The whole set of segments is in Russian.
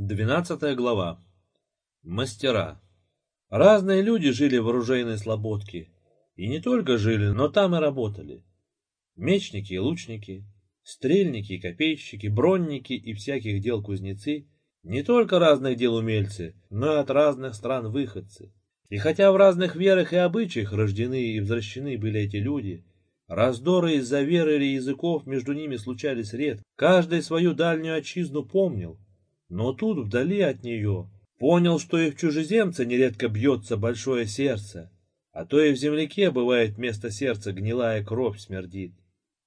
Двенадцатая глава. Мастера. Разные люди жили в оружейной слободке. И не только жили, но там и работали. Мечники и лучники, стрельники и копейщики, бронники и всяких дел кузнецы, не только разных дел умельцы, но и от разных стран выходцы. И хотя в разных верах и обычаях рождены и возвращены были эти люди, раздоры из-за веры или языков между ними случались редко. Каждый свою дальнюю отчизну помнил, но тут, вдали от нее, понял, что и в чужеземце нередко бьется большое сердце, а то и в земляке бывает вместо сердца гнилая кровь смердит.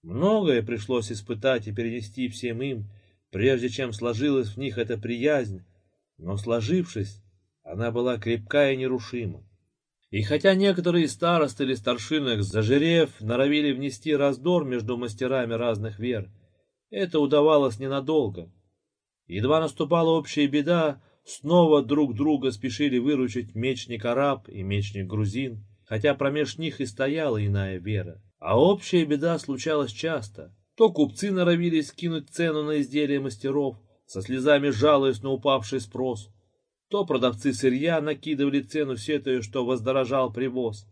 Многое пришлось испытать и перенести всем им, прежде чем сложилась в них эта приязнь, но сложившись, она была крепка и нерушима. И хотя некоторые старосты или старшинах, зажирев, норовили внести раздор между мастерами разных вер, это удавалось ненадолго. Едва наступала общая беда, снова друг друга спешили выручить мечник-араб и мечник-грузин, хотя промеж них и стояла иная вера. А общая беда случалась часто. То купцы норовились скинуть цену на изделия мастеров, со слезами жалуясь на упавший спрос, то продавцы сырья накидывали цену сетою, что воздорожал привоз.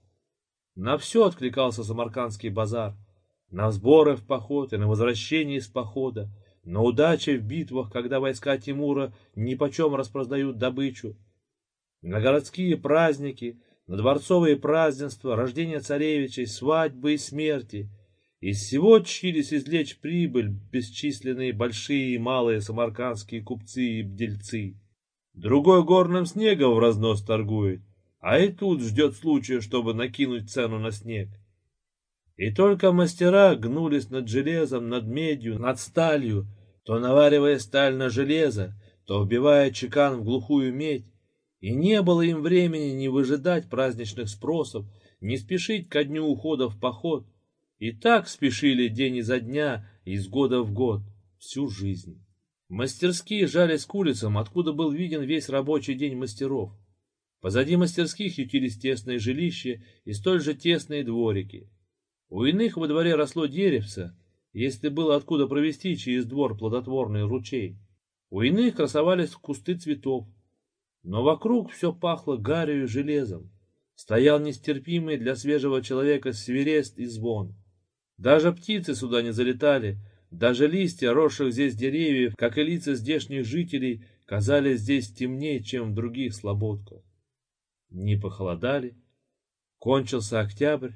На все откликался Самаркандский базар. На сборы в поход и на возвращение из похода, на удачи в битвах, когда войска Тимура нипочем распродают добычу, на городские праздники, на дворцовые празднества, рождение царевичей, свадьбы и смерти. Из всего чились извлечь прибыль бесчисленные большие и малые самаркандские купцы и бдельцы. Другой горным снегом в разнос торгует, а и тут ждет случая, чтобы накинуть цену на снег. И только мастера гнулись над железом, над медью, над сталью, то наваривая сталь на железо, то вбивая чекан в глухую медь, и не было им времени ни выжидать праздничных спросов, ни спешить ко дню ухода в поход. И так спешили день изо дня, из года в год, всю жизнь. Мастерские жались к улицам, откуда был виден весь рабочий день мастеров. Позади мастерских ютились тесные жилища и столь же тесные дворики. У иных во дворе росло деревце, если было откуда провести через двор плодотворный ручей. У иных красовались кусты цветов. Но вокруг все пахло гарью и железом. Стоял нестерпимый для свежего человека свирест и звон. Даже птицы сюда не залетали, даже листья росших здесь деревьев, как и лица здешних жителей, казались здесь темнее, чем в других слободках. Не похолодали. Кончился октябрь,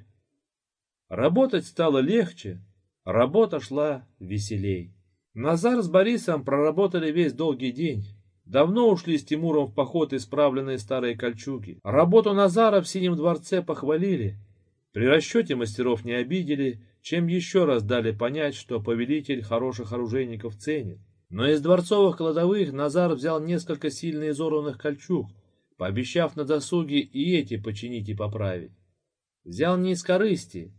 Работать стало легче, работа шла веселей. Назар с Борисом проработали весь долгий день. Давно ушли с Тимуром в поход исправленные старые кольчуги. Работу Назара в Синем дворце похвалили. При расчете мастеров не обидели, чем еще раз дали понять, что повелитель хороших оружейников ценит. Но из дворцовых кладовых Назар взял несколько сильно изорванных кольчуг, пообещав на досуге и эти починить и поправить. Взял не из корысти,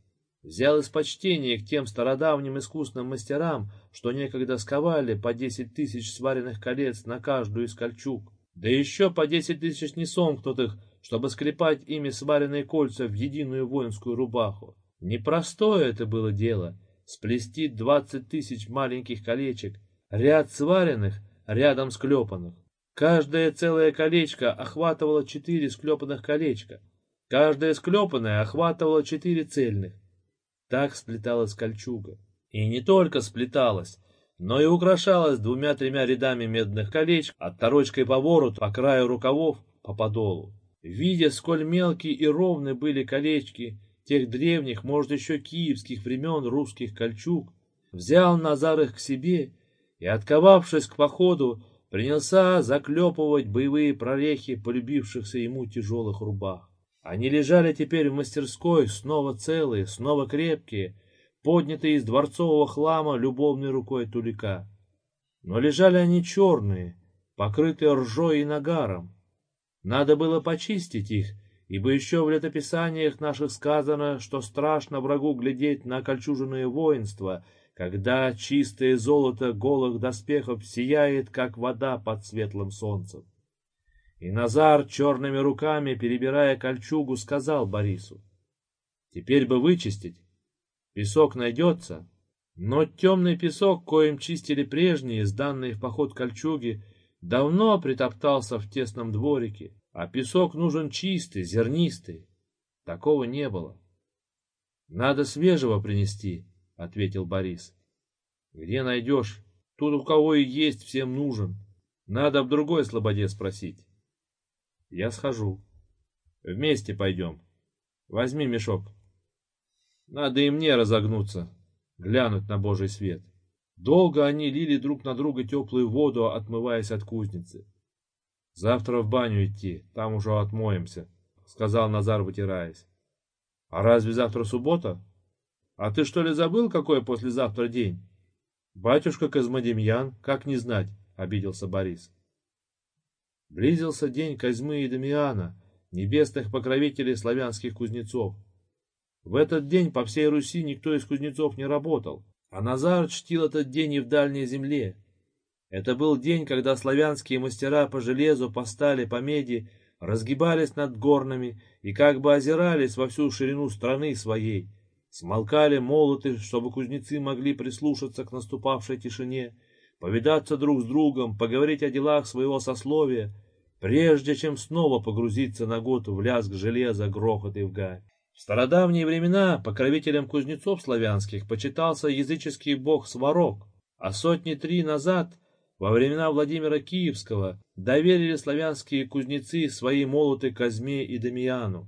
Взял из почтения к тем стародавним искусным мастерам, что некогда сковали по десять тысяч сваренных колец на каждую из кольчуг, да еще по десять тысяч несомкнутых, чтобы склепать ими сваренные кольца в единую воинскую рубаху. Непростое это было дело — сплести двадцать тысяч маленьких колечек, ряд сваренных, рядом склепанных. Каждое целое колечко охватывало четыре склепанных колечка, каждое склепанное охватывало четыре цельных. Так сплеталась кольчуга. И не только сплеталась, но и украшалась двумя-тремя рядами медных колечек, отторочкой по вороту, по краю рукавов, по подолу. Видя, сколь мелкие и ровные были колечки тех древних, может, еще киевских времен русских кольчуг, взял Назар их к себе и, отковавшись к походу, принялся заклепывать боевые прорехи полюбившихся ему тяжелых рубах. Они лежали теперь в мастерской, снова целые, снова крепкие, поднятые из дворцового хлама любовной рукой тулика. Но лежали они черные, покрытые ржой и нагаром. Надо было почистить их, ибо еще в летописаниях наших сказано, что страшно врагу глядеть на кольчужное воинство, когда чистое золото голых доспехов сияет, как вода под светлым солнцем. И Назар черными руками, перебирая кольчугу, сказал Борису, «Теперь бы вычистить. Песок найдется, но темный песок, коим чистили прежние, сданные в поход кольчуги, давно притоптался в тесном дворике, а песок нужен чистый, зернистый. Такого не было. Надо свежего принести, — ответил Борис. Где найдешь? Тут у кого и есть, всем нужен. Надо в другой слободе спросить. Я схожу. Вместе пойдем. Возьми мешок. Надо и мне разогнуться, глянуть на божий свет. Долго они лили друг на друга теплую воду, отмываясь от кузницы. Завтра в баню идти, там уже отмоемся, сказал Назар, вытираясь. А разве завтра суббота? А ты что ли забыл, какой послезавтра день? Батюшка Козмодемьян, как не знать, обиделся Борис. Близился день Козьмы и Дамиана, небесных покровителей славянских кузнецов. В этот день по всей Руси никто из кузнецов не работал, а Назар чтил этот день и в дальней земле. Это был день, когда славянские мастера по железу, по стали, по меди разгибались над горными и как бы озирались во всю ширину страны своей. Смолкали молоты, чтобы кузнецы могли прислушаться к наступавшей тишине, повидаться друг с другом, поговорить о делах своего сословия, прежде чем снова погрузиться на год в лязг железа, грохот и вгай. В стародавние времена покровителем кузнецов славянских почитался языческий бог Сварог, а сотни три назад — во времена Владимира Киевского доверили славянские кузнецы свои молоты Казьме и Дамиану,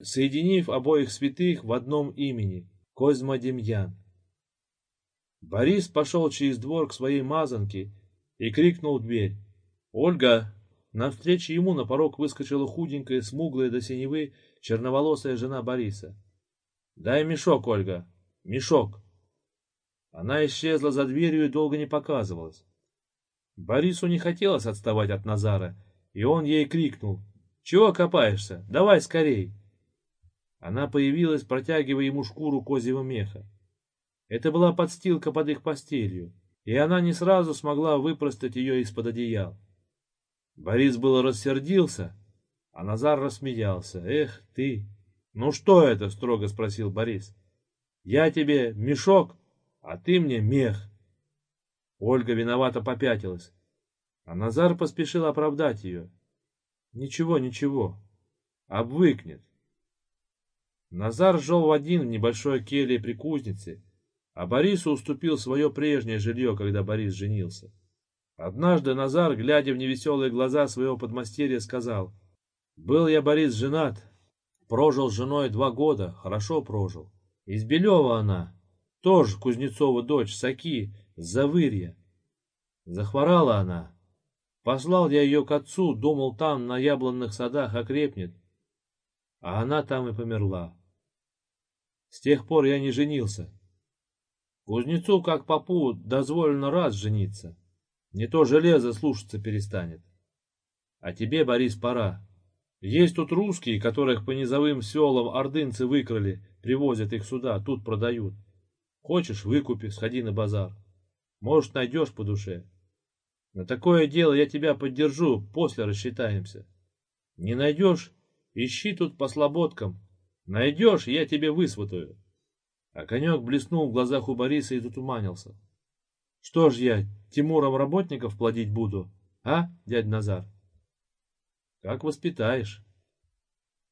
соединив обоих святых в одном имени – Козьма-Демьян. Борис пошел через двор к своей мазанке и крикнул в дверь. «Ольга!» Навстречу ему на порог выскочила худенькая, смуглая до синевы, черноволосая жена Бориса. «Дай мешок, Ольга! Мешок!» Она исчезла за дверью и долго не показывалась. Борису не хотелось отставать от Назара, и он ей крикнул. «Чего копаешься? Давай скорей!» Она появилась, протягивая ему шкуру козьего меха. Это была подстилка под их постелью, и она не сразу смогла выпростать ее из-под одеял. Борис было рассердился, а Назар рассмеялся. «Эх ты!» «Ну что это?» — строго спросил Борис. «Я тебе мешок, а ты мне мех». Ольга виновато попятилась, а Назар поспешил оправдать ее. Ничего, ничего, обвыкнет. Назар жил в один в небольшой келье при кузнице, а Борису уступил свое прежнее жилье, когда Борис женился. Однажды Назар, глядя в невеселые глаза своего подмастерья, сказал, «Был я, Борис, женат, прожил с женой два года, хорошо прожил. Из Белева она, тоже Кузнецова дочь, Саки, Завырья. Захворала она. Послал я ее к отцу, думал, там, на яблонных садах, окрепнет. А она там и померла. С тех пор я не женился. Кузнецу, как попу, дозволено раз жениться. Не то железо слушаться перестанет. А тебе, Борис, пора. Есть тут русские, которых по низовым селам ордынцы выкрали, привозят их сюда, тут продают. Хочешь, выкупи, сходи на базар. Может, найдешь по душе. На такое дело я тебя поддержу, после рассчитаемся. Не найдешь, ищи тут по слободкам. Найдешь, я тебе высватаю. Конек блеснул в глазах у Бориса и затуманился. Что ж я, Тимуром работников плодить буду, а, дядь Назар? Как воспитаешь.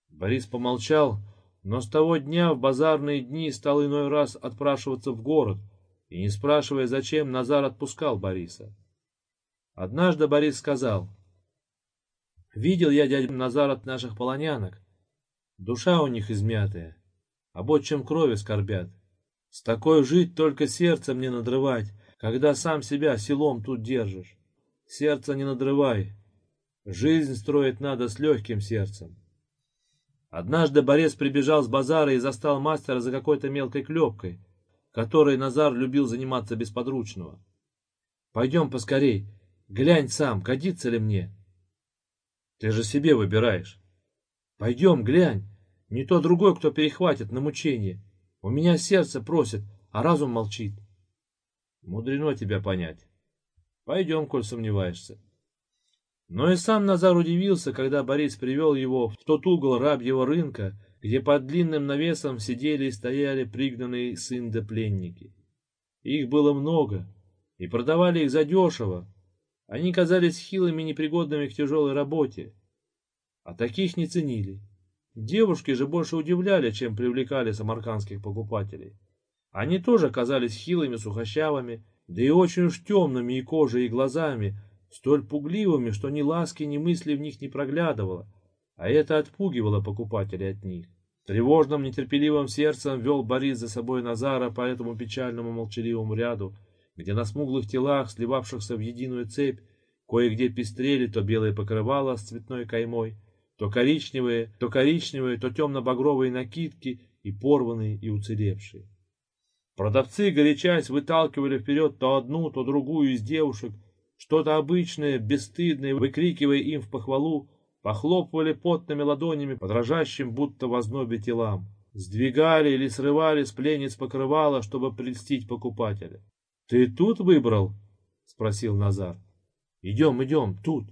Борис помолчал, но с того дня в базарные дни стал иной раз отпрашиваться в город, и, не спрашивая зачем, Назар отпускал Бориса. Однажды Борис сказал, «Видел я, дядя Назар, от наших полонянок. Душа у них измятая, об отчим крови скорбят. С такой жить только сердце мне надрывать, когда сам себя селом тут держишь. Сердце не надрывай. Жизнь строить надо с легким сердцем. Однажды Борис прибежал с базара и застал мастера за какой-то мелкой клепкой, которой Назар любил заниматься без подручного. «Пойдем поскорей, глянь сам, годится ли мне?» «Ты же себе выбираешь». «Пойдем, глянь, не то другой, кто перехватит на мучение. У меня сердце просит, а разум молчит». «Мудрено тебя понять. Пойдем, коль сомневаешься». Но и сам Назар удивился, когда Борис привел его в тот угол рабьего рынка, где под длинным навесом сидели и стояли пригнанные с Инда пленники. Их было много, и продавали их задешево, Они казались хилыми и непригодными к тяжелой работе, а таких не ценили. Девушки же больше удивляли, чем привлекали самаркандских покупателей. Они тоже казались хилыми, сухощавыми, да и очень уж темными и кожей, и глазами, столь пугливыми, что ни ласки, ни мысли в них не проглядывало, а это отпугивало покупателей от них. Тревожным, нетерпеливым сердцем вел Борис за собой Назара по этому печальному молчаливому ряду, где на смуглых телах, сливавшихся в единую цепь, кое-где пестрели то белые покрывала с цветной каймой, то коричневые, то коричневые, то темно-багровые накидки и порванные и уцелевшие. Продавцы, горячась, выталкивали вперед то одну, то другую из девушек, что-то обычное, бесстыдное, выкрикивая им в похвалу, похлопывали потными ладонями по дрожащим, будто в ознобе телам, сдвигали или срывали с пленниц покрывала, чтобы прельстить покупателя. — Ты тут выбрал? — спросил Назар. — Идем, идем, тут.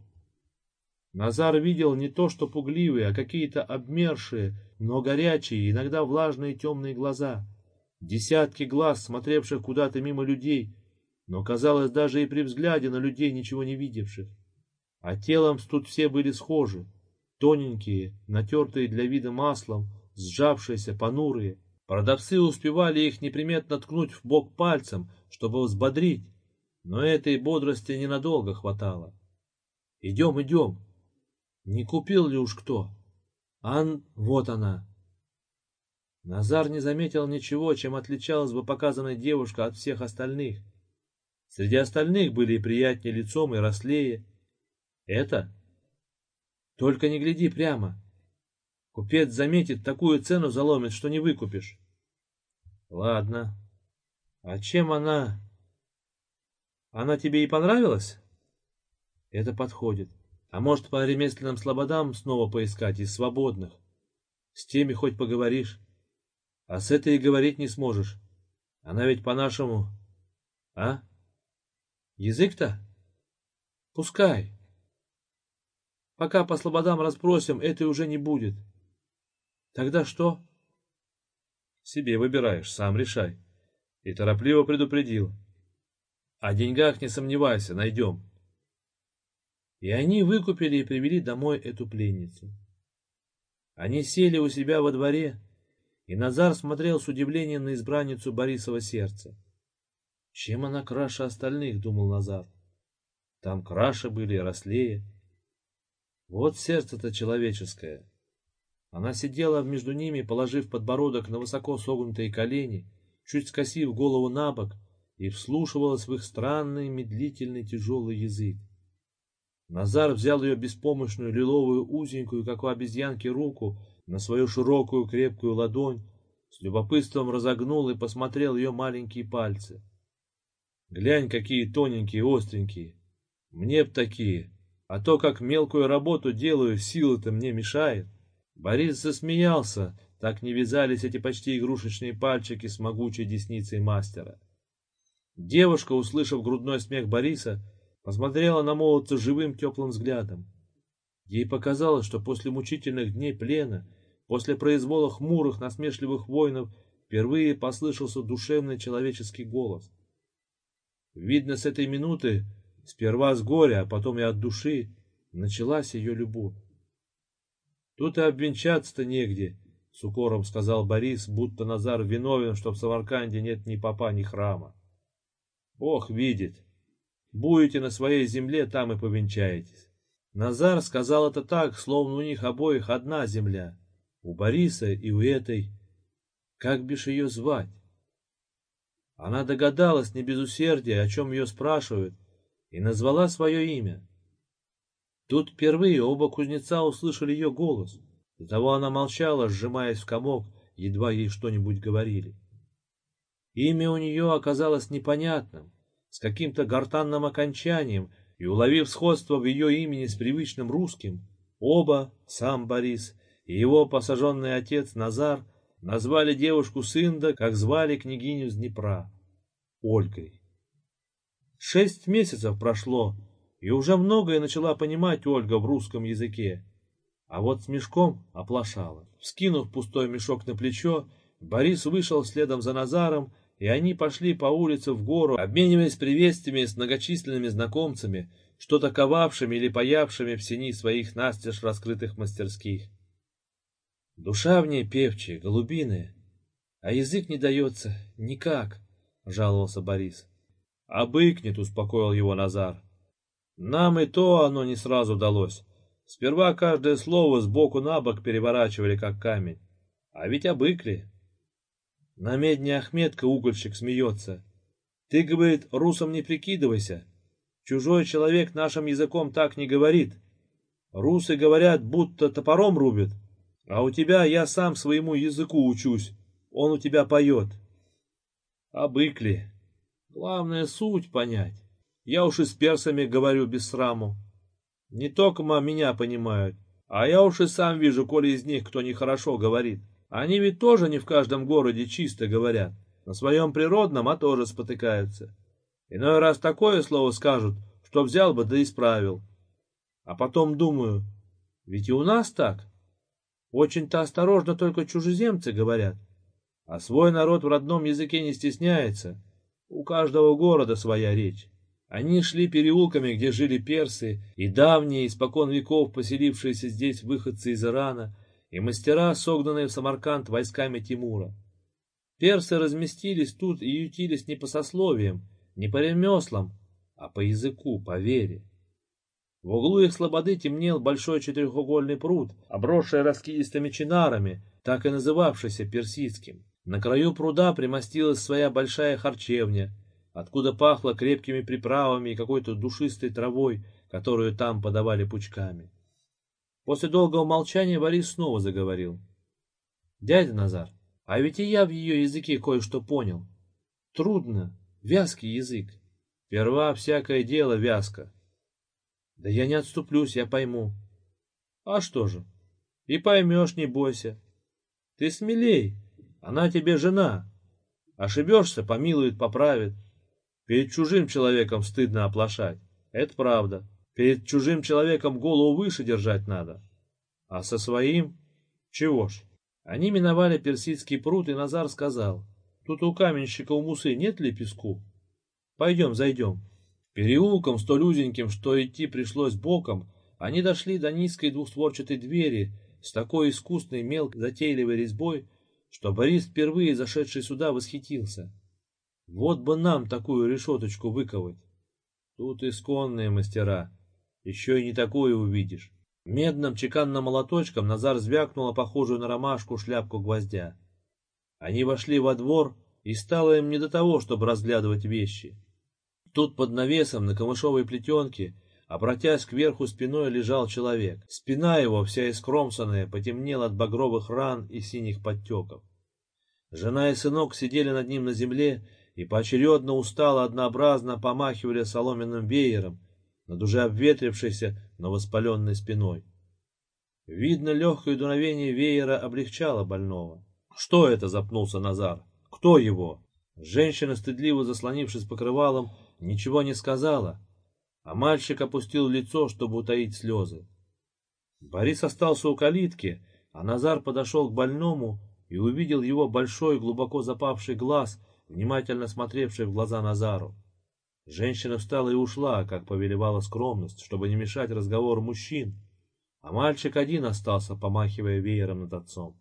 Назар видел не то что пугливые, а какие-то обмершие, но горячие, иногда влажные темные глаза. Десятки глаз, смотревших куда-то мимо людей, но, казалось, даже и при взгляде на людей ничего не видевших. А телом тут все были схожи, тоненькие, натертые для вида маслом, сжавшиеся, понурые. Продавцы успевали их неприметно ткнуть в бок пальцем, чтобы взбодрить, но этой бодрости ненадолго хватало. «Идем, идем!» Не купил ли уж кто? Ан, вот она. Назар не заметил ничего, чем отличалась бы показанная девушка от всех остальных. Среди остальных были и приятнее лицом, и рослее, это? Только не гляди прямо. Купец заметит, такую цену заломит, что не выкупишь. Ладно. А чем она... Она тебе и понравилась? Это подходит. А может, по ремесленным слободам снова поискать из свободных? С теми хоть поговоришь. А с этой и говорить не сможешь. Она ведь по-нашему... А? Язык-то? Пускай. Пока по слободам расспросим, этой уже не будет. Тогда что? Себе выбираешь, сам решай. И торопливо предупредил. О деньгах не сомневайся, найдем. И они выкупили и привели домой эту пленницу. Они сели у себя во дворе, и Назар смотрел с удивлением на избранницу Борисова сердца. Чем она краше остальных, думал Назар. Там краше были, рослее, вот сердце-то человеческое. Она сидела между ними, положив подбородок на высоко согнутые колени, чуть скосив голову на бок, и вслушивалась в их странный, медлительный, тяжелый язык. Назар взял ее беспомощную, лиловую, узенькую, как у обезьянки, руку на свою широкую, крепкую ладонь, с любопытством разогнул и посмотрел ее маленькие пальцы. Глянь, какие тоненькие, остренькие. Мне б такие. А то, как мелкую работу делаю, сила-то мне мешает. Борис засмеялся, так не вязались эти почти игрушечные пальчики с могучей десницей мастера. Девушка, услышав грудной смех Бориса, посмотрела на молодца живым теплым взглядом. Ей показалось, что после мучительных дней плена, после произвола хмурых, насмешливых воинов, впервые послышался душевный человеческий голос. Видно, с этой минуты Сперва с горя, а потом и от души началась ее любовь. Тут и обвенчаться-то негде, — с укором сказал Борис, будто Назар виновен, что в Самарканде нет ни попа, ни храма. Бог видит. Будете на своей земле, там и повенчаетесь. Назар сказал это так, словно у них обоих одна земля. У Бориса и у этой. Как бишь ее звать? Она догадалась не без усердия, о чем ее спрашивают, и назвала свое имя. Тут впервые оба кузнеца услышали ее голос. До того она молчала, сжимаясь в комок, едва ей что-нибудь говорили. Имя у нее оказалось непонятным, с каким-то гортанным окончанием, и, уловив сходство в ее имени с привычным русским, оба, сам Борис и его посаженный отец Назар, назвали девушку Сында, как звали княгиню с Днепра, Ольгой. Шесть месяцев прошло, и уже многое начала понимать Ольга в русском языке. А вот с мешком оплошала. Скинув пустой мешок на плечо, Борис вышел следом за Назаром, и они пошли по улице в гору, обмениваясь приветствиями с многочисленными знакомцами, что-то ковавшими или паявшими в сени своих настежь раскрытых мастерских. Душа в ней певчая, голубиная, а язык не дается никак, — жаловался Борис. — Обыкнет, — успокоил его Назар. Нам и то оно не сразу далось. Сперва каждое слово сбоку на бок переворачивали, как камень. А ведь обыкли. На медне Ахметка угольщик смеется. Ты, говорит, русом не прикидывайся. Чужой человек нашим языком так не говорит. Русы говорят, будто топором рубят. А у тебя я сам своему языку учусь. Он у тебя поет. Обыкли. Главное суть понять. Я уж и с персами говорю без сраму. Не только меня понимают, а я уж и сам вижу, коли из них кто нехорошо говорит. Они ведь тоже не в каждом городе чисто говорят. На своем природном, а тоже спотыкаются. Иной раз такое слово скажут, что взял бы да исправил. А потом думаю, ведь и у нас так. Очень-то осторожно только чужеземцы говорят. А свой народ в родном языке не стесняется. У каждого города своя речь. Они шли переулками, где жили персы, и давние, испокон веков поселившиеся здесь выходцы из Ирана, и мастера, согнанные в Самарканд войсками Тимура. Персы разместились тут и ютились не по сословиям, не по ремеслам, а по языку, по вере. В углу их слободы темнел большой четырехугольный пруд, обросший раскидистыми чинарами, так и называвшийся персидским. На краю пруда примостилась своя большая харчевня, откуда пахло крепкими приправами и какой-то душистой травой, которую там подавали пучками. После долгого молчания Борис снова заговорил. — Дядя Назар, а ведь и я в ее языке кое-что понял. Трудно, вязкий язык. Перва всякое дело вязко. Да я не отступлюсь, я пойму. А что же? И поймешь, не бойся. Ты смелей, она тебе жена. Ошибешься, помилует, поправит. Перед чужим человеком стыдно оплошать. Это правда. Перед чужим человеком голову выше держать надо. А со своим... Чего ж? Они миновали персидский пруд, и Назар сказал, «Тут у каменщика у Мусы нет ли песку? Пойдем, зайдем». Переулком, столь узеньким, что идти пришлось боком, они дошли до низкой двухстворчатой двери с такой искусной мелкой затейливой резьбой, что Борис, впервые зашедший сюда, восхитился. Вот бы нам такую решеточку выковать. Тут исконные мастера, еще и не такое увидишь. Медным чеканным молоточком Назар звякнула похожую на ромашку шляпку гвоздя. Они вошли во двор, и стало им не до того, чтобы разглядывать вещи. Тут под навесом на камышовой плетенке, обратясь кверху спиной, лежал человек. Спина его, вся искромсанная, потемнела от багровых ран и синих подтеков. Жена и сынок сидели над ним на земле и поочередно устало однообразно помахивали соломенным веером, над уже обветрившейся, но воспаленной спиной. Видно, легкое дуновение веера облегчало больного. «Что это?» — запнулся Назар. «Кто его?» Женщина, стыдливо заслонившись покрывалом, ничего не сказала, а мальчик опустил лицо, чтобы утаить слезы. Борис остался у калитки, а Назар подошел к больному и увидел его большой, глубоко запавший глаз, внимательно смотревший в глаза Назару. Женщина встала и ушла, как повелевала скромность, чтобы не мешать разговору мужчин, а мальчик один остался, помахивая веером над отцом.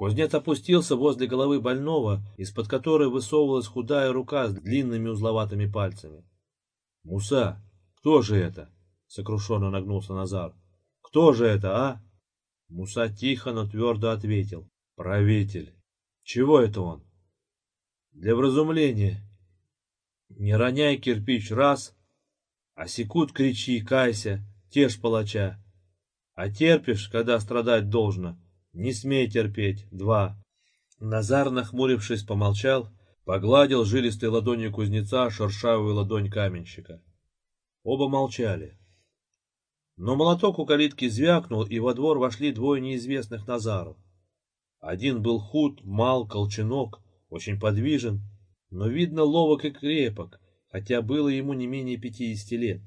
Кузнец опустился возле головы больного, из-под которой высовывалась худая рука с длинными узловатыми пальцами. — Муса, кто же это? — сокрушенно нагнулся Назар. — Кто же это, а? Муса тихо, но твердо ответил. — Правитель. — Чего это он? — Для вразумления. Не роняй кирпич раз, а секут кричи, кайся, тешь палача. А терпишь, когда страдать должно, не смей терпеть, два. Назар, нахмурившись, помолчал, погладил жилистой ладонью кузнеца шершавую ладонь каменщика. Оба молчали. Но молоток у калитки звякнул, и во двор вошли двое неизвестных Назаров. Один был худ, мал, колченок, очень подвижен, но, видно, ловок и крепок, хотя было ему не менее пятидесяти лет.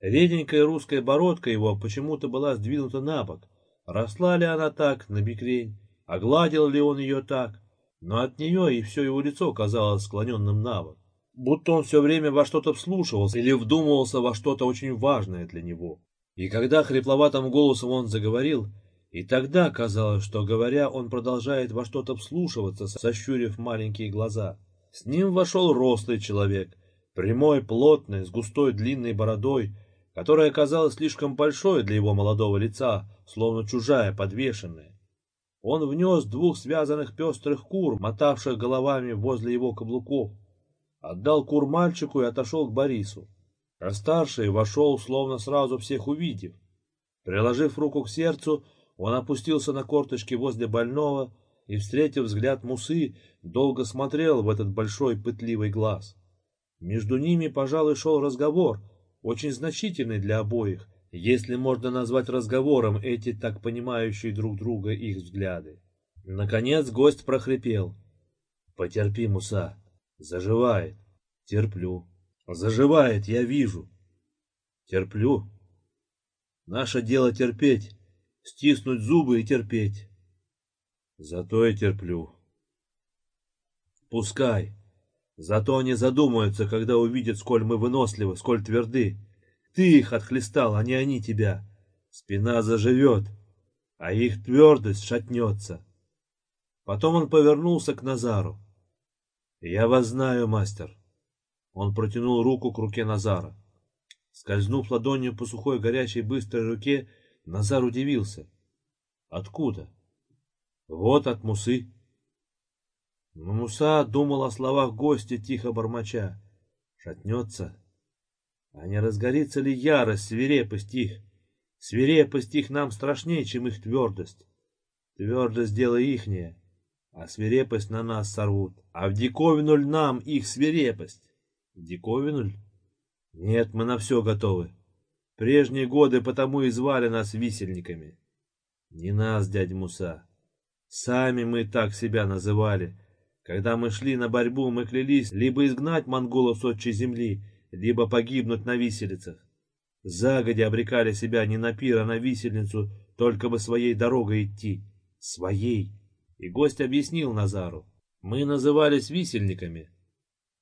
Реденькая русская бородка его почему-то была сдвинута на бок. Росла ли она так, на бикрень, огладил ли он ее так, но от нее и все его лицо казалось склоненным на бок. будто он все время во что-то вслушивался или вдумывался во что-то очень важное для него. И когда хрипловатым голосом он заговорил, и тогда казалось, что, говоря, он продолжает во что-то вслушиваться, сощурив маленькие глаза. С ним вошел рослый человек, прямой, плотный, с густой длинной бородой, которая казалась слишком большой для его молодого лица, словно чужая, подвешенная. Он внес двух связанных пестрых кур, мотавших головами возле его каблуков, отдал кур мальчику и отошел к Борису. А старший вошел, словно сразу всех увидев. Приложив руку к сердцу, он опустился на корточки возле больного и, встретив взгляд Мусы, долго смотрел в этот большой пытливый глаз. Между ними, пожалуй, шел разговор, очень значительный для обоих, если можно назвать разговором эти так понимающие друг друга их взгляды. Наконец гость прохрипел. «Потерпи, Муса, заживает, терплю, заживает, я вижу, терплю. Наше дело терпеть, стиснуть зубы и терпеть. Зато я терплю. Пускай. Зато они задумаются, когда увидят, сколь мы выносливы, сколь тверды. Ты их отхлестал, а не они тебя. Спина заживет, а их твердость шатнется. Потом он повернулся к Назару. «Я вас знаю, мастер». Он протянул руку к руке Назара. Скользнув ладонью по сухой, горячей, быстрой руке, Назар удивился. «Откуда?» «Вот от Мусы». Но Муса думал о словах гостя, тихо бормоча. «Шатнется?» А не разгорится ли ярость, свирепость их? Свирепость их нам страшнее, чем их твердость. Твердость дело ихняя, а свирепость на нас сорвут. А в диковину ль нам их свирепость? В диковину ль? Нет, мы на все готовы. Прежние годы потому и звали нас висельниками. Не нас, дядя Муса. Сами мы так себя называли. Когда мы шли на борьбу, мы клялись либо изгнать монголов с отчей земли, либо погибнуть на виселицах. Загодя обрекали себя не на пир, а на висельницу, только бы своей дорогой идти. Своей. И гость объяснил Назару. Мы назывались висельниками,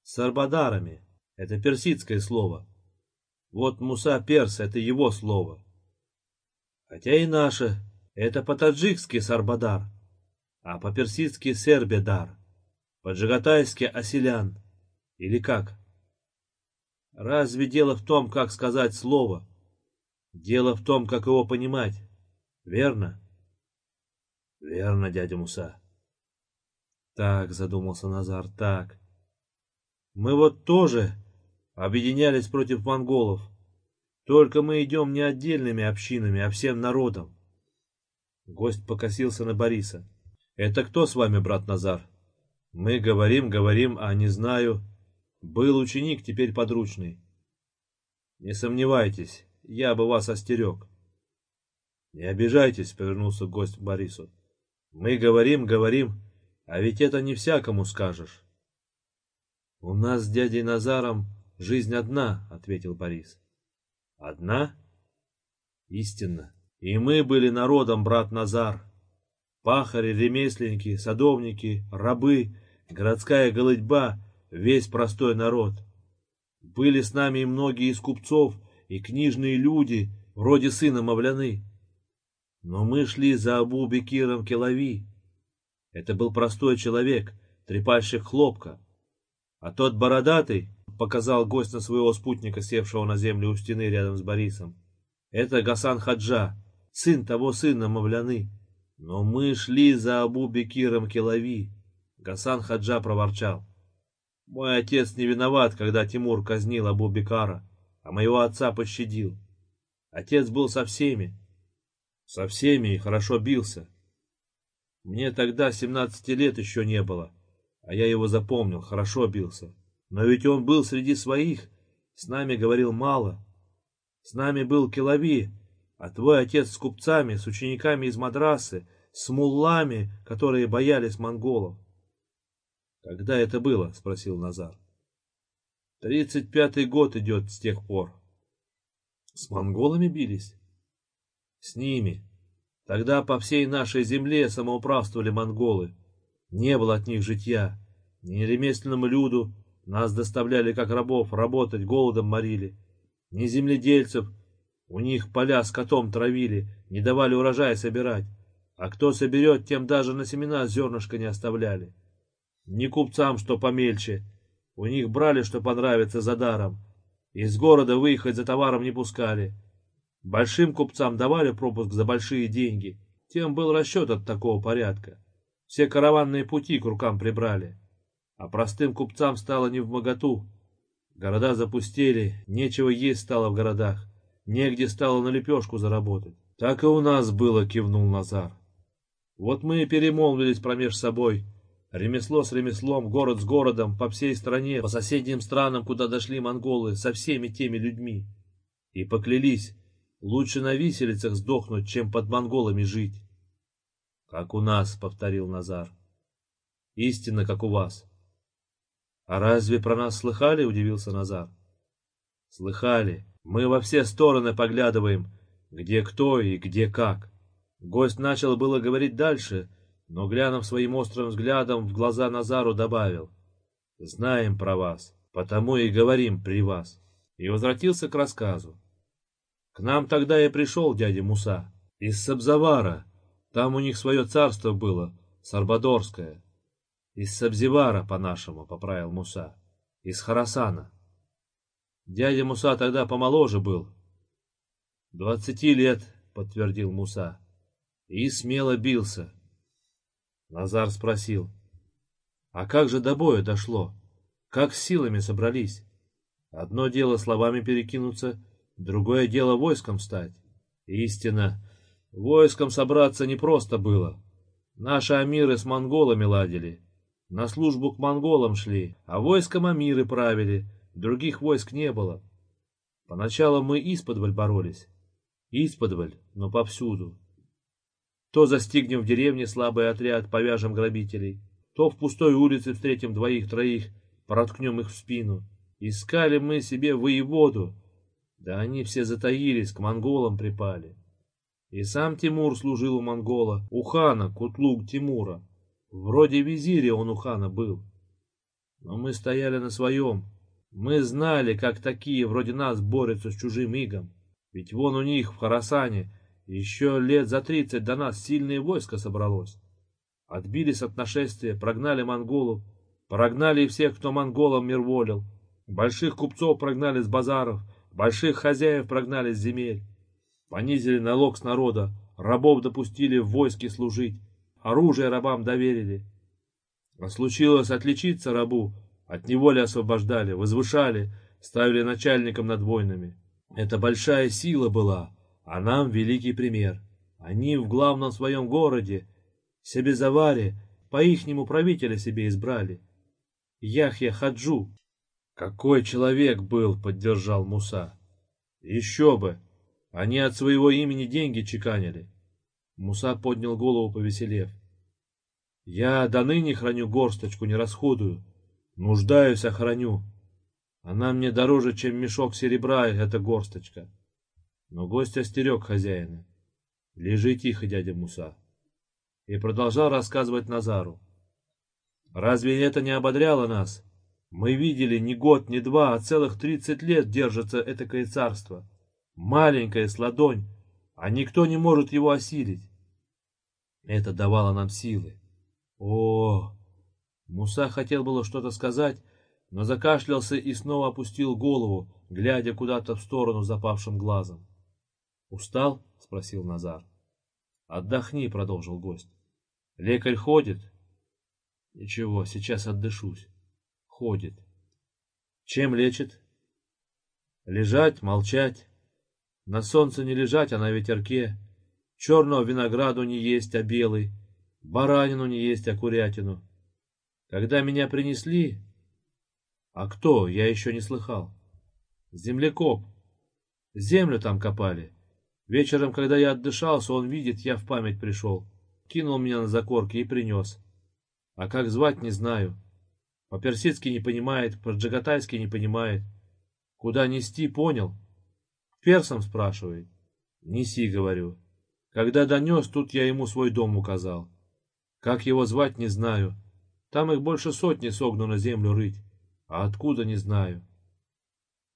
сарбадарами. Это персидское слово. Вот Муса Перс — это его слово. Хотя и наше. Это по-таджикски сарбадар, а по-персидски сербедар, по-джигатайски оселян. Или как? Разве дело в том, как сказать слово? Дело в том, как его понимать. Верно? Верно, дядя Муса. Так, задумался Назар, так. Мы вот тоже объединялись против монголов. Только мы идем не отдельными общинами, а всем народом. Гость покосился на Бориса. Это кто с вами, брат Назар? Мы говорим, говорим, а не знаю. Был ученик, теперь подручный. Не сомневайтесь, я бы вас остерег. Не обижайтесь, повернулся гость Борису. Мы говорим, говорим, а ведь это не всякому скажешь. У нас с дядей Назаром жизнь одна, ответил Борис. Одна? Истинно. И мы были народом, брат Назар. Пахари, ремесленники, садовники, рабы, городская голытьба — весь простой народ. Были с нами и многие из купцов, и книжные люди, вроде сына Мавляны. Но мы шли за Абу Бекиром Келави. Это был простой человек, трепальщик хлопка. А тот бородатый, показал гость на своего спутника, севшего на землю у стены рядом с Борисом, это Гасан Хаджа, сын того сына Мавляны. Но мы шли за Абу Бекиром Келави. Гасан Хаджа проворчал. Мой отец не виноват, когда Тимур казнил Абу-Бекара, а моего отца пощадил. Отец был со всеми. Со всеми и хорошо бился. Мне тогда семнадцати лет еще не было, а я его запомнил, хорошо бился. Но ведь он был среди своих, с нами говорил мало. С нами был Келави, а твой отец с купцами, с учениками из мадрасы, с муллами, которые боялись монголов. Когда это было? Спросил Назар. Тридцать пятый год идет с тех пор. С монголами бились? С ними. Тогда по всей нашей земле самоуправствовали монголы. Не было от них житья. Ни ремесленному люду, Нас доставляли как рабов, работать, голодом морили. Не земледельцев, у них поля с котом травили, не давали урожая собирать. А кто соберет, тем даже на семена зернышко не оставляли. Не купцам, что помельче. У них брали, что понравится, за даром. Из города выехать за товаром не пускали. Большим купцам давали пропуск за большие деньги. Тем был расчет от такого порядка. Все караванные пути к рукам прибрали. А простым купцам стало не в моготу. Города запустили, нечего есть стало в городах. Негде стало на лепешку заработать. Так и у нас было, кивнул Назар. Вот мы и перемолвились промеж собой. Ремесло с ремеслом, город с городом, по всей стране, по соседним странам, куда дошли монголы, со всеми теми людьми. И поклялись, лучше на виселицах сдохнуть, чем под монголами жить. Как у нас, повторил Назар. Истинно, как у вас. А разве про нас слыхали, удивился Назар. Слыхали. Мы во все стороны поглядываем, где кто и где как. Гость начал было говорить дальше, но, глянув своим острым взглядом, в глаза Назару добавил. «Знаем про вас, потому и говорим при вас». И возвратился к рассказу. К нам тогда и пришел дядя Муса, из Сабзавара. Там у них свое царство было, Сарбадорское. Из Сабзивара, по-нашему, поправил Муса. Из Харасана. Дядя Муса тогда помоложе был. Двадцати лет, подтвердил Муса и смело бился. Назар спросил, а как же до боя дошло? Как с силами собрались? Одно дело словами перекинуться, другое дело войском стать. Истина, войском собраться непросто было. Наши амиры с монголами ладили, на службу к монголам шли, а войском амиры правили, других войск не было. Поначалу мы исподволь боролись, исподволь, но повсюду. То застигнем в деревне слабый отряд, повяжем грабителей, то в пустой улице встретим двоих-троих, проткнем их в спину. Искали мы себе воеводу, да они все затаились, к монголам припали. И сам Тимур служил у монгола, у хана, Кутлуг Тимура. Вроде визиря он у хана был. Но мы стояли на своем. Мы знали, как такие вроде нас борются с чужим игом. Ведь вон у них в Харасане еще лет за тридцать до нас сильное войско собралось. Отбились от нашествия, прогнали монголов, прогнали всех, кто монголам мир волил. Больших купцов прогнали с базаров, больших хозяев прогнали с земель. Понизили налог с народа, рабов допустили в войске служить, оружие рабам доверили. А случилось отличиться рабу, от неволи освобождали, возвышали, ставили начальником над войнами. Это большая сила была, а нам великий пример. Они в главном своем городе, Себезаваре, по-ихнему правителя себе избрали. Яхья Хаджу. Какой человек был, поддержал Муса. Еще бы, они от своего имени деньги чеканили. Муса поднял голову, повеселев. Я до ныне храню горсточку, не расходую. Нуждаюсь, а. Она мне дороже, чем мешок серебра, эта горсточка. Но гость остерег хозяина. «Лежи тихо, дядя Муса». И продолжал рассказывать Назару. «Разве это не ободряло нас? Мы видели не год, не два, а целых тридцать лет держится этакое царство. Маленькое, с ладонь, а никто не может его осилить. Это давало нам силы. О, Муса хотел было что-то сказать, но закашлялся и снова опустил голову, глядя куда-то в сторону запавшим глазом. «Устал?» — спросил Назар. «Отдохни», — продолжил гость. «Лекарь ходит?» «Ничего, сейчас отдышусь». «Ходит». «Чем лечит?» «Лежать, молчать. На солнце не лежать, а на ветерке. Черного винограду не есть, а белый. Баранину не есть, а курятину. Когда меня принесли... А кто, я еще не слыхал. Землекоп. Землю там копали. Вечером, когда я отдышался, он видит, я в память пришел. Кинул меня на закорки и принес. А как звать, не знаю. По-персидски не понимает, по-джагатайски не понимает. Куда нести, понял? Персом спрашивает. Неси, говорю. Когда донес, тут я ему свой дом указал. Как его звать, не знаю. Там их больше сотни согну на землю рыть. А откуда, не знаю.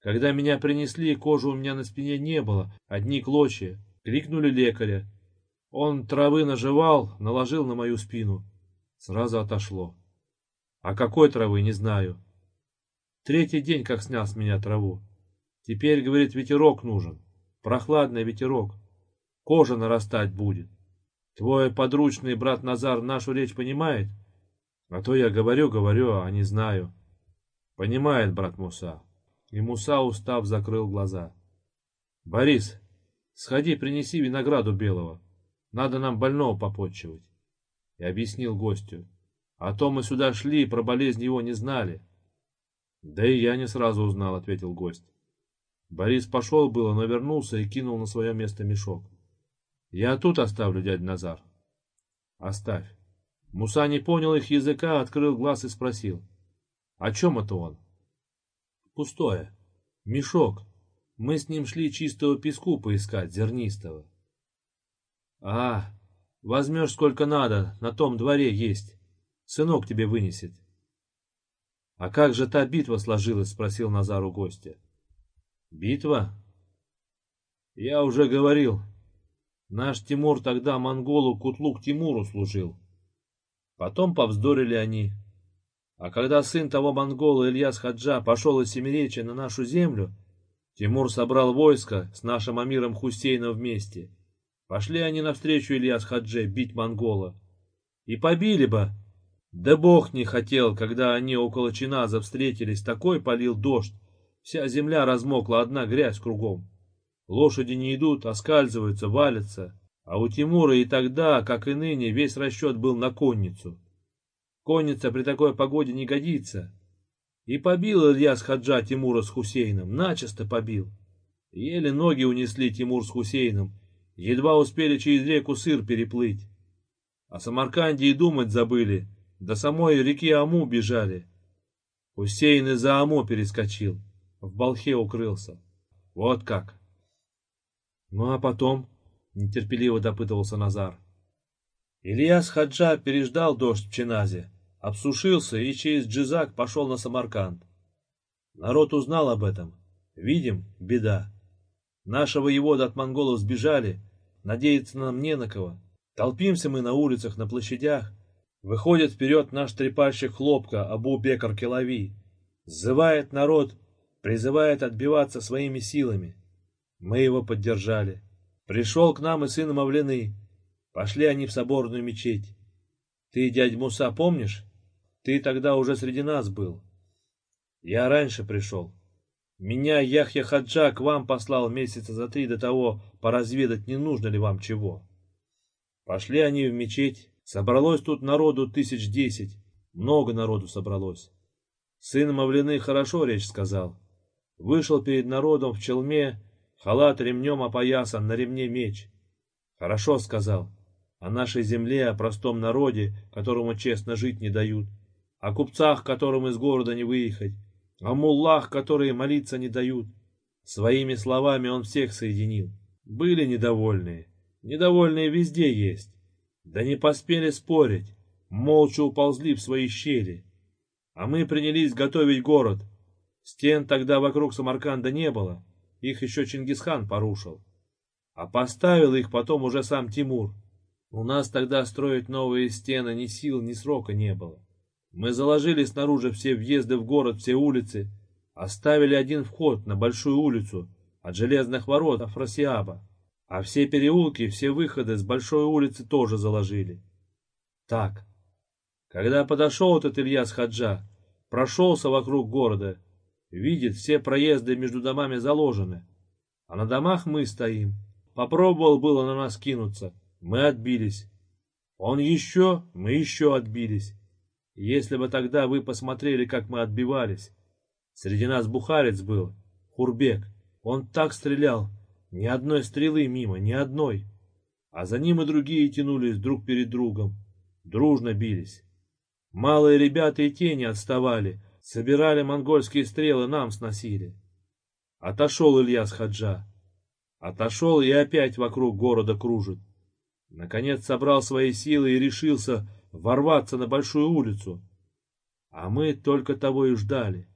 Когда меня принесли, кожи у меня на спине не было, одни клочья. Крикнули лекаря. Он травы наживал, наложил на мою спину. Сразу отошло. А какой травы, не знаю. Третий день, как снял с меня траву. Теперь, говорит, ветерок нужен. Прохладный ветерок. Кожа нарастать будет. Твой подручный брат Назар нашу речь понимает? А то я говорю, говорю, а не знаю. Понимает, брат Муса. И Муса, устав, закрыл глаза. «Борис, сходи, принеси винограду белого. Надо нам больного попотчевать». И объяснил гостю. «А то мы сюда шли, и про болезнь его не знали». «Да и я не сразу узнал», — ответил гость. Борис пошел было, но вернулся и кинул на свое место мешок. «Я тут оставлю, дядя Назар». «Оставь». Муса не понял их языка, открыл глаз и спросил. «О чем это он?» Пустое. Мешок. Мы с ним шли чистого песку поискать, зернистого. А, возьмешь сколько надо, на том дворе есть. Сынок тебе вынесет. А как же та битва сложилась, спросил Назару гостя. Битва? Я уже говорил. Наш Тимур тогда монголу Кутлук Тимуру служил. Потом повздорили они. А когда сын того монгола Ильяс Хаджа пошел из Семиречья на нашу землю, Тимур собрал войско с нашим Амиром Хусейном вместе. Пошли они навстречу Ильяс Хадже бить монгола. И побили бы. Да бог не хотел, когда они около Чиназа встретились, такой полил дождь. Вся земля размокла, одна грязь кругом. Лошади не идут, оскальзываются, валятся. А у Тимура и тогда, как и ныне, весь расчет был на конницу. Конница при такой погоде не годится. И побил Ильяс Хаджа Тимура с Хусейном, начисто побил. Еле ноги унесли Тимур с Хусейном, едва успели через реку Сыр переплыть. О Самарканде и думать забыли, до самой реки Аму бежали. Хусейн из-за Аму перескочил, в Балхе укрылся. Вот как. Ну а потом, нетерпеливо допытывался Назар. Ильяс Хаджа переждал дождь в Чиназе, обсушился и через Джизак пошел на Самарканд. Народ узнал об этом. Видим, беда. Наши воеводы от монголов сбежали, надеяться нам не на кого. Толпимся мы на улицах, на площадях. Выходит вперед наш трепальщик хлопка Абу Бекар Келави. Зывает народ, призывает отбиваться своими силами. Мы его поддержали. Пришел к нам и сын Мавлены. Пошли они в соборную мечеть. Ты, дядь Муса, помнишь? Ты тогда уже среди нас был. Я раньше пришел. Меня Яхья Хаджа к вам послал месяца за три до того поразведать, не нужно ли вам чего. Пошли они в мечеть. Собралось тут народу тысяч десять. Много народу собралось. Сын Мавлины хорошо речь сказал. Вышел перед народом в челме, халат ремнем опоясан, на ремне меч. Хорошо сказал. О нашей земле, о простом народе, которому честно жить не дают о купцах, которым из города не выехать, о муллах, которые молиться не дают. Своими словами он всех соединил. Были недовольные. Недовольные везде есть. Да не поспели спорить. Молча уползли в свои щели. А мы принялись готовить город. Стен тогда вокруг Самарканда не было. Их еще Чингисхан порушил. А поставил их потом уже сам Тимур. У нас тогда строить новые стены ни сил, ни срока не было. Мы заложили снаружи все въезды в город, все улицы, оставили один вход на большую улицу от железных ворот Афросиаба, а все переулки, все выходы с большой улицы тоже заложили. Так, когда подошел этот Ильяс Хаджа, прошелся вокруг города, видит, все проезды между домами заложены, а на домах мы стоим. Попробовал было на нас кинуться, мы отбились. Он еще, мы еще отбились. Если бы тогда вы посмотрели, как мы отбивались. Среди нас бухарец был, Хурбек. Он так стрелял, ни одной стрелы мимо, ни одной. А за ним и другие тянулись друг перед другом, дружно бились. Малые ребята и тени отставали, собирали монгольские стрелы, нам сносили. Отошел Ильяс Хаджа. Отошел и опять вокруг города кружит. Наконец собрал свои силы и решился ворваться на большую улицу. А мы только того и ждали.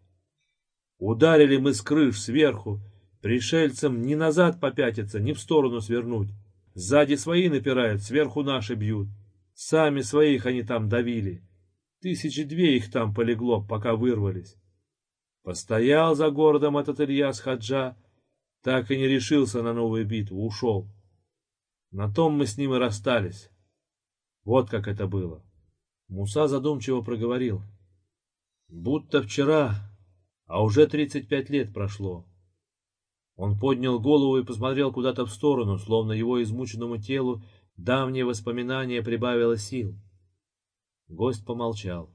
Ударили мы с крыш сверху, пришельцам ни назад попятиться, ни в сторону свернуть. Сзади свои напирают, сверху наши бьют. Сами своих они там давили. Тысячи две их там полегло, пока вырвались. Постоял за городом этот Ильяс Хаджа, так и не решился на новую битву, ушел. На том мы с ним и расстались. Вот как это было. Муса задумчиво проговорил. Будто вчера, а уже тридцать пять лет прошло. Он поднял голову и посмотрел куда-то в сторону, словно его измученному телу давнее воспоминание прибавило сил. Гость помолчал.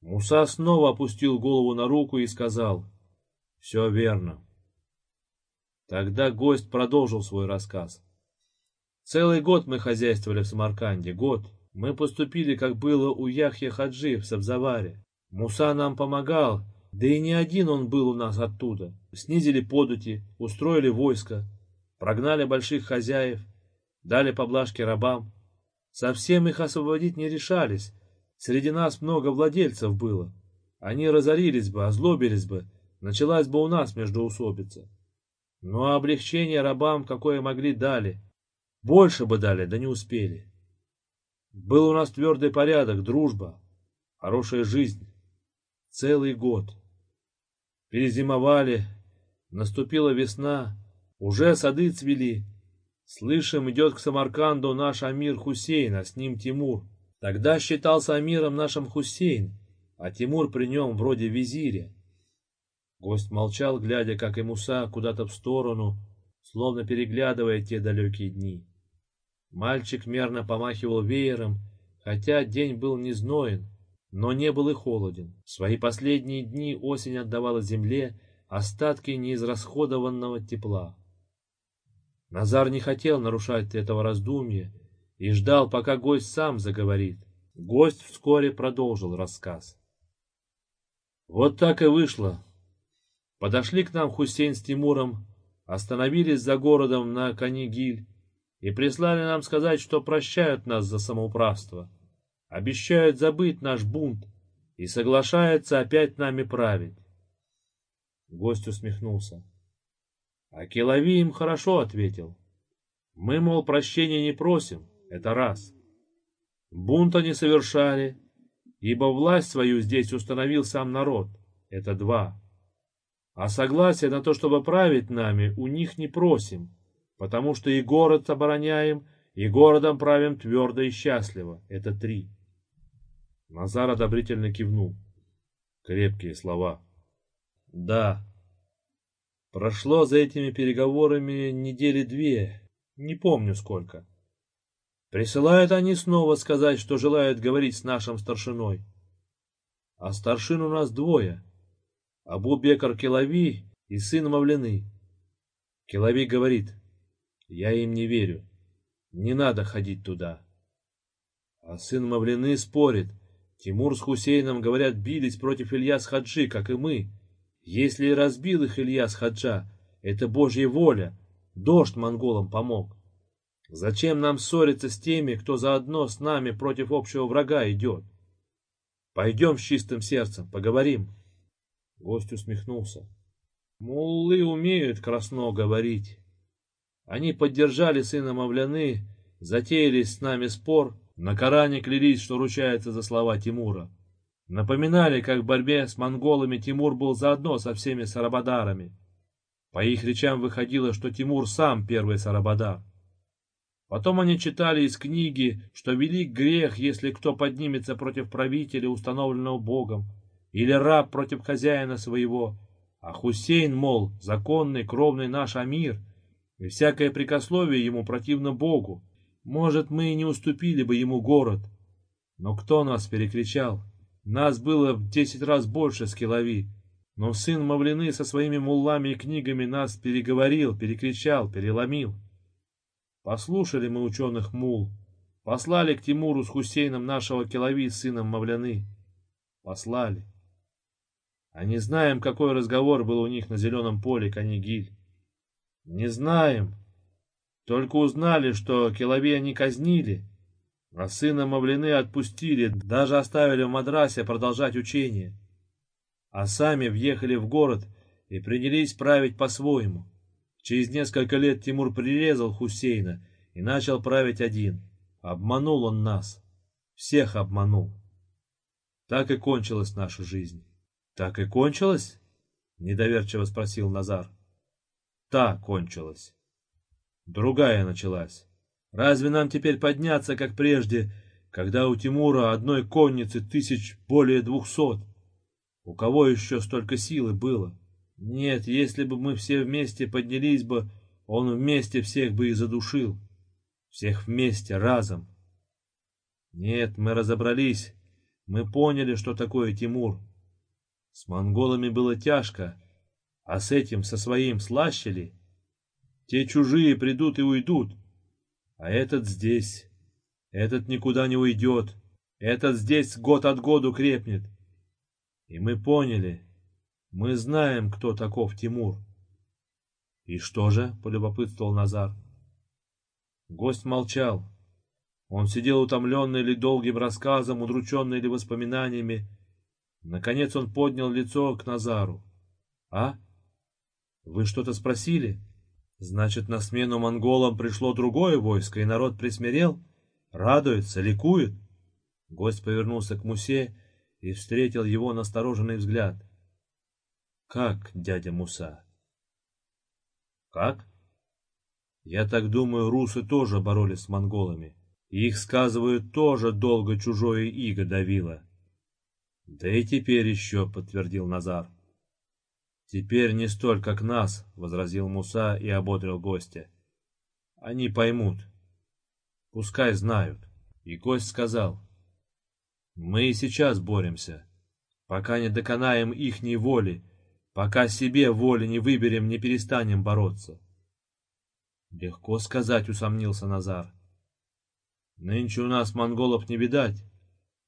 Муса снова опустил голову на руку и сказал, «Все верно». Тогда гость продолжил свой рассказ. Целый год мы хозяйствовали в Самарканде, год. Мы поступили, как было у Яхья Хаджи в Сабзаваре. Муса нам помогал, да и не один он был у нас оттуда. Снизили подати, устроили войско, прогнали больших хозяев, дали поблажки рабам. Совсем их освободить не решались. Среди нас много владельцев было. Они разорились бы, озлобились бы, началась бы у нас междоусобица. А облегчение рабам, какое могли, дали. Больше бы дали, да не успели. Был у нас твердый порядок, дружба, хорошая жизнь. Целый год. Перезимовали, наступила весна, уже сады цвели. Слышим, идет к Самарканду наш Амир Хусейн, а с ним Тимур. Тогда считался Амиром нашим Хусейн, а Тимур при нем вроде визиря. Гость молчал, глядя, как и Муса, куда-то в сторону, словно переглядывая те далекие дни. Мальчик мерно помахивал веером, хотя день был не зноен, но не был и холоден. Свои последние дни осень отдавала земле остатки неизрасходованного тепла. Назар не хотел нарушать этого раздумья и ждал, пока гость сам заговорит. Гость вскоре продолжил рассказ. Вот так и вышло. Подошли к нам Хусейн с Тимуром, остановились за городом на Канигиль, и прислали нам сказать, что прощают нас за самоуправство, обещают забыть наш бунт и соглашаются опять нами править. Гость усмехнулся. А Келави им хорошо ответил. Мы, мол, прощения не просим, это раз. Бунта не совершали, ибо власть свою здесь установил сам народ, это два. А согласия на то, чтобы править нами, у них не просим, потому что и город обороняем, и городом правим твердо и счастливо. Это три. Назар одобрительно кивнул. Крепкие слова. Да. Прошло за этими переговорами недели две, не помню сколько. Присылают они снова сказать, что желают говорить с нашим старшиной. А старшин у нас двое. Абу-Бекр Келави и сын Мавлены. Келави говорит, я им не верю. Не надо ходить туда. А сын Мавлины спорит. Тимур с Хусейном, говорят, бились против Ильяс Хаджи, как и мы. Если разбил их Ильяс Хаджа, это Божья воля. Дождь монголам помог. Зачем нам ссориться с теми, кто заодно с нами против общего врага идет? Пойдем с чистым сердцем, поговорим. Гость усмехнулся. Муллы умеют красно говорить. Они поддержали сына Мавляны, затеяли с нами спор, на Коране клялись, что ручаются за слова Тимура. Напоминали, как в борьбе с монголами Тимур был заодно со всеми сарабадарами. По их речам выходило, что Тимур сам первый сарабадар. Потом они читали из книги, что велик грех, если кто поднимется против правителя, установленного Богом, или раб против хозяина своего, а Хусейн, мол, законный, кровный наш Амир — и всякое прикословие ему противно Богу. Может, мы и не уступили бы ему город. Но кто нас перекричал? Нас было в десять раз больше скилови. Но сын Мавлины со своими муллами и книгами нас переговорил, перекричал, переломил. Послушали мы ученых мул, послали к Тимуру с Хусейном нашего Келави с сыном Мавляны. Послали. А не знаем, какой разговор был у них на зеленом поле Канигиль. Не знаем. Только узнали, что Келовея не казнили, а сына Мавлины отпустили, даже оставили в Мадрасе продолжать учение. а сами въехали в город и принялись править по-своему. Через несколько лет Тимур прирезал Хусейна и начал править один. Обманул он нас. Всех обманул. Так и кончилась наша жизнь. Так и кончилась? Недоверчиво спросил Назар. Та кончилась. Другая началась. Разве нам теперь подняться, как прежде, когда у Тимура одной конницы тысяч более двухсот? У кого еще столько силы было? Нет, если бы мы все вместе поднялись бы, он вместе всех бы и задушил. Всех вместе, разом. Нет, мы разобрались. Мы поняли, что такое Тимур. С монголами было тяжко, а с этим, со своим слащили. Те чужие придут и уйдут, а этот здесь. Этот никуда не уйдет. Этот здесь год от году крепнет. И мы поняли, мы знаем, кто таков Тимур. И что же, полюбопытствовал Назар. Гость молчал. Он сидел утомленный ли долгим рассказом, удрученный ли воспоминаниями. Наконец он поднял лицо к Назару. «А? Вы что-то спросили? Значит, на смену монголам пришло другое войско, и народ присмирел? Радуется, ликует?» Гость повернулся к Мусе и встретил его настороженный взгляд. Как, дядя Муса? Как? Я так думаю, русы тоже боролись с монголами. Их, сказывают, тоже долго чужое иго давило. Да и теперь еще, подтвердил Назар. Теперь не столь, как нас, возразил Муса и ободрил гостя. Они поймут. Пускай знают. И гость сказал. Мы и сейчас боремся. Пока не доконаем ихней воли, Пока себе воли не выберем, не перестанем бороться. Легко сказать, усомнился Назар. Нынче у нас монголов не видать.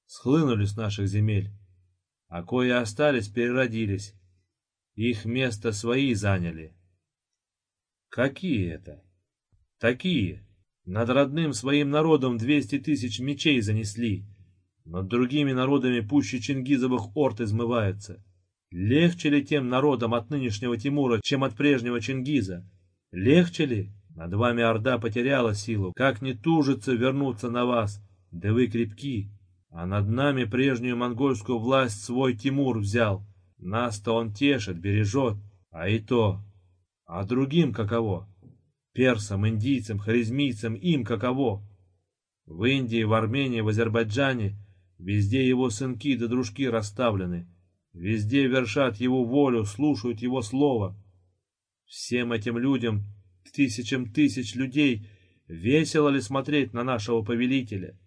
Схлынули с наших земель. А кое остались, переродились. Их место свои заняли. Какие это? Такие. Над родным своим народом двести тысяч мечей занесли. Над другими народами пуще Чингизовых орд измывается. Легче ли тем народам от нынешнего Тимура, чем от прежнего Чингиза? Легче ли? Над вами Орда потеряла силу. Как не тужится вернуться на вас? Да вы крепки. А над нами прежнюю монгольскую власть свой Тимур взял. Нас-то он тешит, бережет. А и то. А другим каково? Персам, индийцам, харизмийцам, им каково? В Индии, в Армении, в Азербайджане везде его сынки да дружки расставлены. Везде вершат его волю, слушают его слово. Всем этим людям, тысячам тысяч людей, весело ли смотреть на нашего повелителя?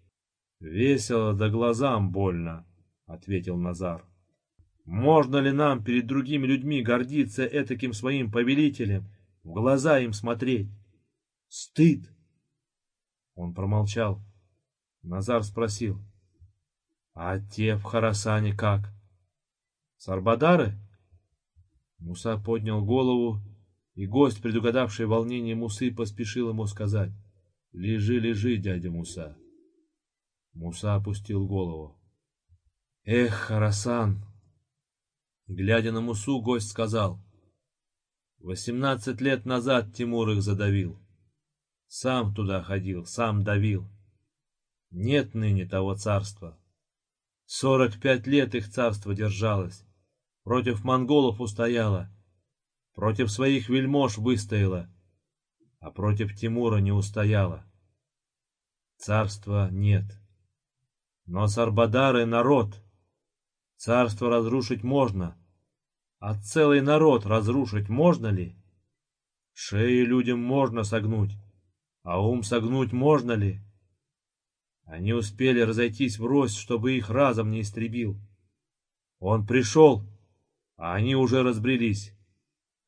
Весело да глазам больно, — ответил Назар. Можно ли нам перед другими людьми гордиться этаким своим повелителем, в глаза им смотреть? Стыд! Он промолчал. Назар спросил, а те в Харасане как? Сарбадары? Муса поднял голову, и гость, предугадавший волнение Мусы, поспешил ему сказать. «Лежи, лежи, дядя Муса». Муса опустил голову. «Эх, Харасан!» Глядя на Мусу, гость сказал. «Восемнадцать лет назад Тимур их задавил. Сам туда ходил, сам давил. Нет ныне того царства. Сорок пять лет их царство держалось. Против монголов устояла, против своих вельмож выстояла, а против Тимура не устояла. Царства нет. Но Сарбадары — народ. Царство разрушить можно, а целый народ разрушить можно ли? Шеи людям можно согнуть, а ум согнуть можно ли? Они успели разойтись врозь, чтобы их разом не истребил. Он пришел а они уже разбрелись.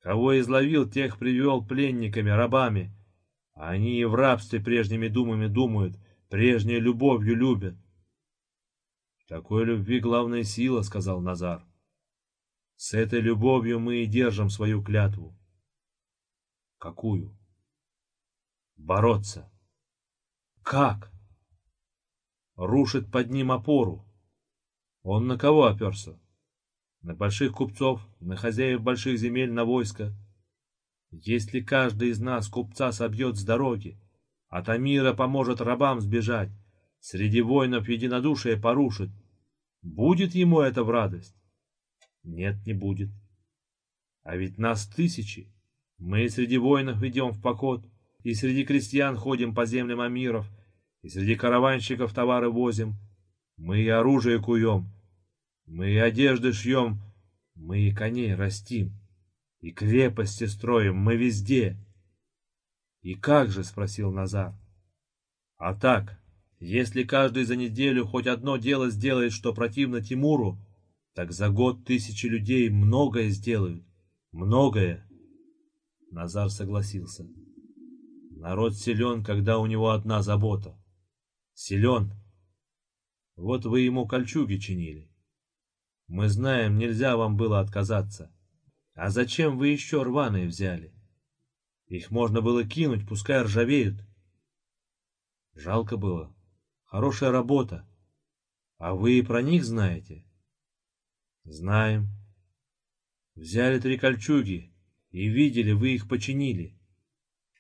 Кого изловил, тех привел пленниками, рабами. Они и в рабстве прежними думами думают, прежней любовью любят. — В такой любви главная сила, — сказал Назар. — С этой любовью мы и держим свою клятву. — Какую? — Бороться. — Как? — Рушит под ним опору. Он на кого оперся? на больших купцов, на хозяев больших земель, на войско. Если каждый из нас купца собьет с дороги, от Амира поможет рабам сбежать, среди воинов единодушие порушит, будет ему это в радость? Нет, не будет. А ведь нас тысячи. Мы среди воинов идем в поход, и среди крестьян ходим по землям Амиров, и среди караванщиков товары возим. Мы и оружие куем, мы и одежды шьем, мы и коней растим, и крепости строим, мы везде. И как же, спросил Назар. А так, если каждый за неделю хоть одно дело сделает, что противно Тимуру, так за год тысячи людей многое сделают. Многое. Назар согласился. Народ силен, когда у него одна забота. Силен. Вот вы ему кольчуги чинили. Мы знаем, нельзя вам было отказаться. А зачем вы еще рваные взяли? Их можно было кинуть, пускай ржавеют. Жалко было. Хорошая работа. А вы и про них знаете? Знаем. Взяли три кольчуги, и видели, вы их починили.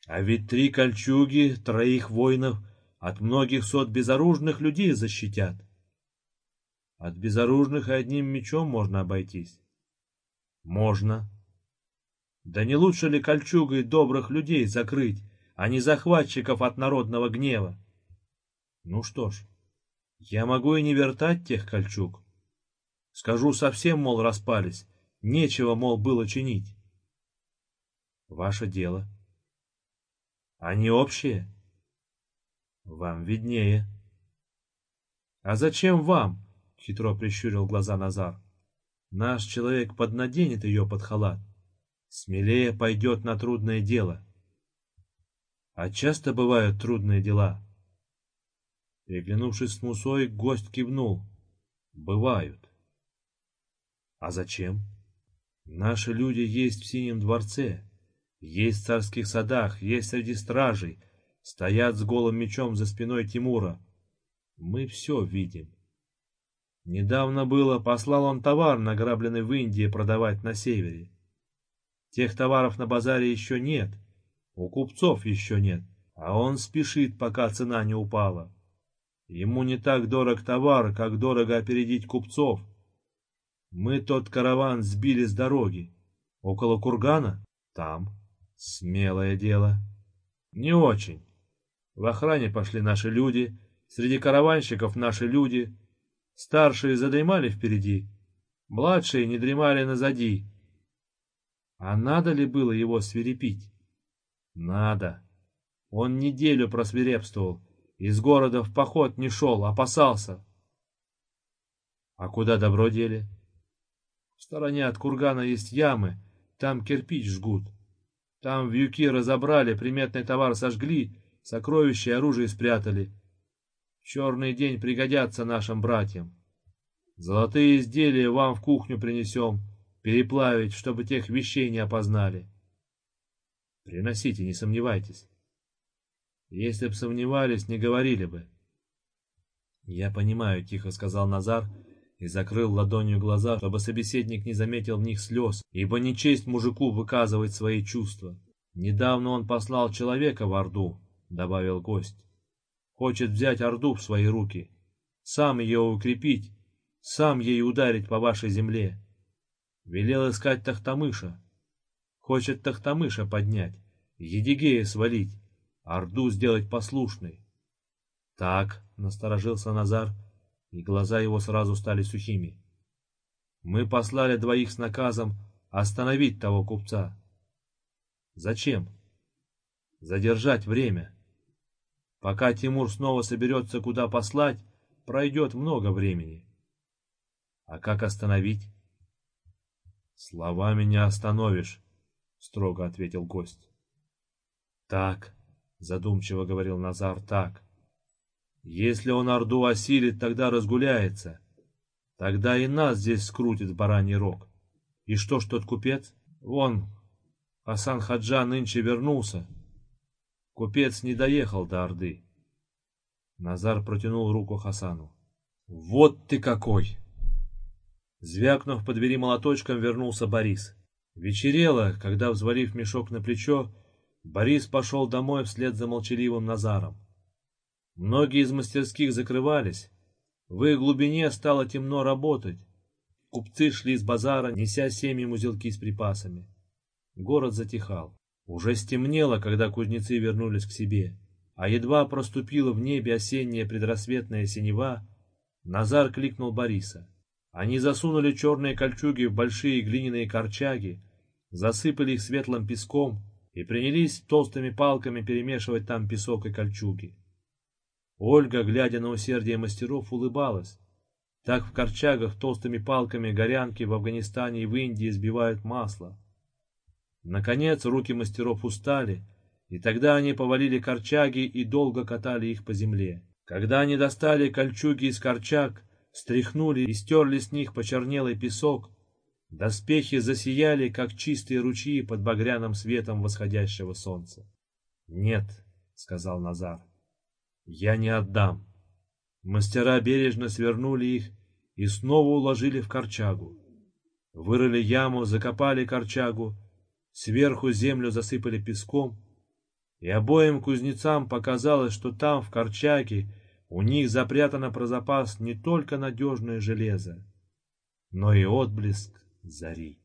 А ведь три кольчуги троих воинов от многих сот безоружных людей защитят. От безоружных одним мечом можно обойтись. Можно. Да не лучше ли кольчугой добрых людей закрыть, а не захватчиков от народного гнева? Ну что ж, я могу и не вертать тех кольчуг. Скажу, совсем, мол, распались, нечего, мол, было чинить. Ваше дело. Они общие? Вам виднее. А зачем вам? — хитро прищурил глаза Назар. «Наш человек поднаденет ее под халат. Смелее пойдет на трудное дело». «А часто бывают трудные дела?» Переглянувшись с Мусой, гость кивнул. «Бывают». «А зачем?» «Наши люди есть в Синем дворце, есть в царских садах, есть среди стражей, стоят с голым мечом за спиной Тимура. Мы все видим. Недавно было, послал он товар, награбленный в Индии, продавать на севере. Тех товаров на базаре еще нет, у купцов еще нет, а он спешит, пока цена не упала. Ему не так дорог товар, как дорого опередить купцов. Мы тот караван сбили с дороги. Около кургана? Там. Смелое дело. Не очень. В охране пошли наши люди, среди караванщиков наши люди — Старшие задремали впереди, младшие не дремали назади. А надо ли было его свирепить? Надо. Он неделю просвирепствовал, из города в поход не шел, опасался. А куда добро дели? Стороне от кургана есть ямы, там кирпич жгут. Там в юки разобрали, приметный товар сожгли, сокровища и оружие спрятали черный день пригодятся нашим братьям. Золотые изделия вам в кухню принесем, переплавить, чтобы тех вещей не опознали. Приносите, не сомневайтесь. Если б сомневались, не говорили бы. Я понимаю, тихо сказал Назар и закрыл ладонью глаза, чтобы собеседник не заметил в них слез, ибо не честь мужику выказывать свои чувства. Недавно он послал человека в Орду, добавил гость. Хочет взять Орду в свои руки, сам ее укрепить, сам ей ударить по вашей земле. Велел искать Тахтамыша. Хочет Тахтамыша поднять, Едигея свалить, Орду сделать послушной. Так, насторожился Назар, и глаза его сразу стали сухими. Мы послали двоих с наказом остановить того купца. Зачем? Задержать время. Пока Тимур снова соберется куда послать, пройдет много времени. А как остановить? Словами не остановишь, строго ответил гость. Так, задумчиво говорил Назар, так. Если он Орду осилит, тогда разгуляется. Тогда и нас здесь скрутит в бараний рог. И что ж тот купец? Вон, Хасан Хаджа нынче вернулся. Купец не доехал до Орды. Назар протянул руку Хасану. «Вот ты какой!» Звякнув по двери молоточком, вернулся Борис. Вечерело, когда, взвалив мешок на плечо, Борис пошел домой вслед за молчаливым Назаром. Многие из мастерских закрывались. В их глубине стало темно работать. Купцы шли с базара, неся семьи узелки с припасами. Город затихал. Уже стемнело, когда кузнецы вернулись к себе, а едва проступила в небе осенняя предрассветная синева, Назар кликнул Бориса. Они засунули черные кольчуги в большие глиняные корчаги, засыпали их светлым песком и принялись толстыми палками перемешивать там песок и кольчуги. Ольга, глядя на усердие мастеров, улыбалась. Так в корчагах толстыми палками горянки в Афганистане и в Индии сбивают масло. Наконец руки мастеров устали, и тогда они повалили корчаги и долго катали их по земле. Когда они достали кольчуги из корчаг, стряхнули и стерли с них почернелый песок, доспехи засияли, как чистые ручьи под багряным светом восходящего солнца. «Нет», — сказал Назар, — «я не отдам». Мастера бережно свернули их и снова уложили в корчагу. Вырыли яму, закопали корчагу, сверху землю засыпали песком, и обоим кузнецам показалось, что там, в корчаге, у них запрятано про запас не только надежное железо, но и отблеск зари.